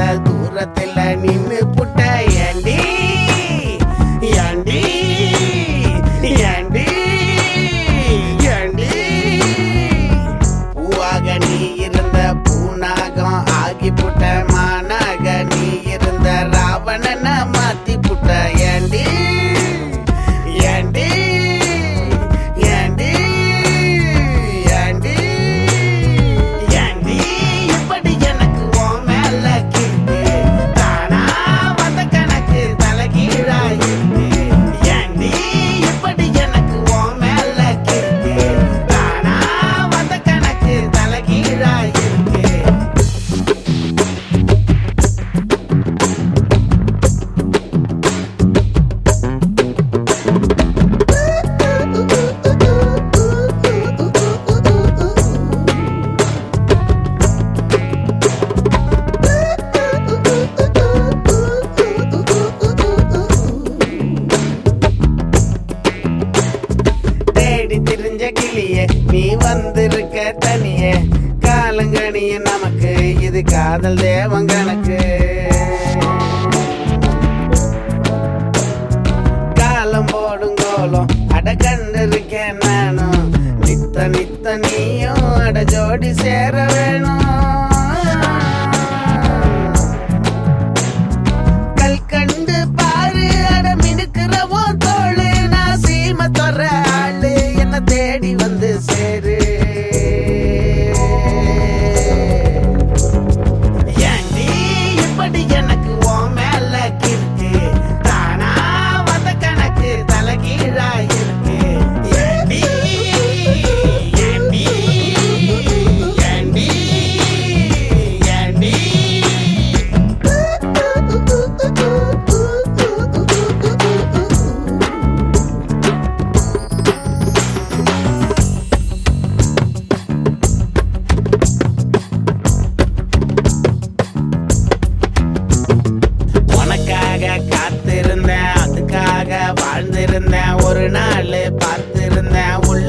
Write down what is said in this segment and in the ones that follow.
bad boy. வந்திருக்க தனியே. காலங்கடிய நமக்கு இது காதல் தேவம் கணக்கு. காலம் போடும் கோலம் அட கண்டிருக்கேன் நானும். நித்த நித்த நீயும் அட ஜோடி சேர வேணும்.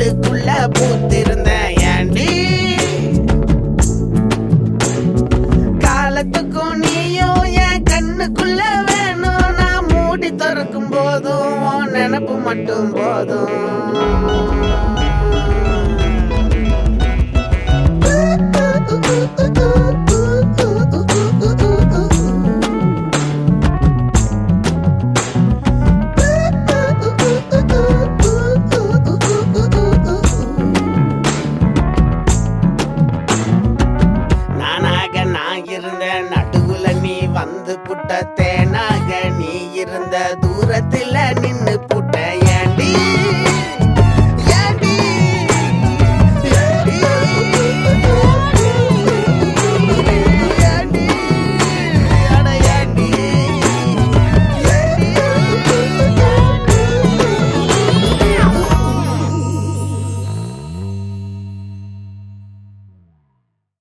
உள்ளுக்குள்ள பூத்திருந்த ஏண்டி? காலத்துக்கும் நீயும் என் கண்ணுக்குள்ள வேணும். நான் மூடி திறக்கும் போதும் நினப்பு மட்டும் போதும். இருந்த நடுவுல நீ வந்து புட்ட தேனாக நீ இருந்த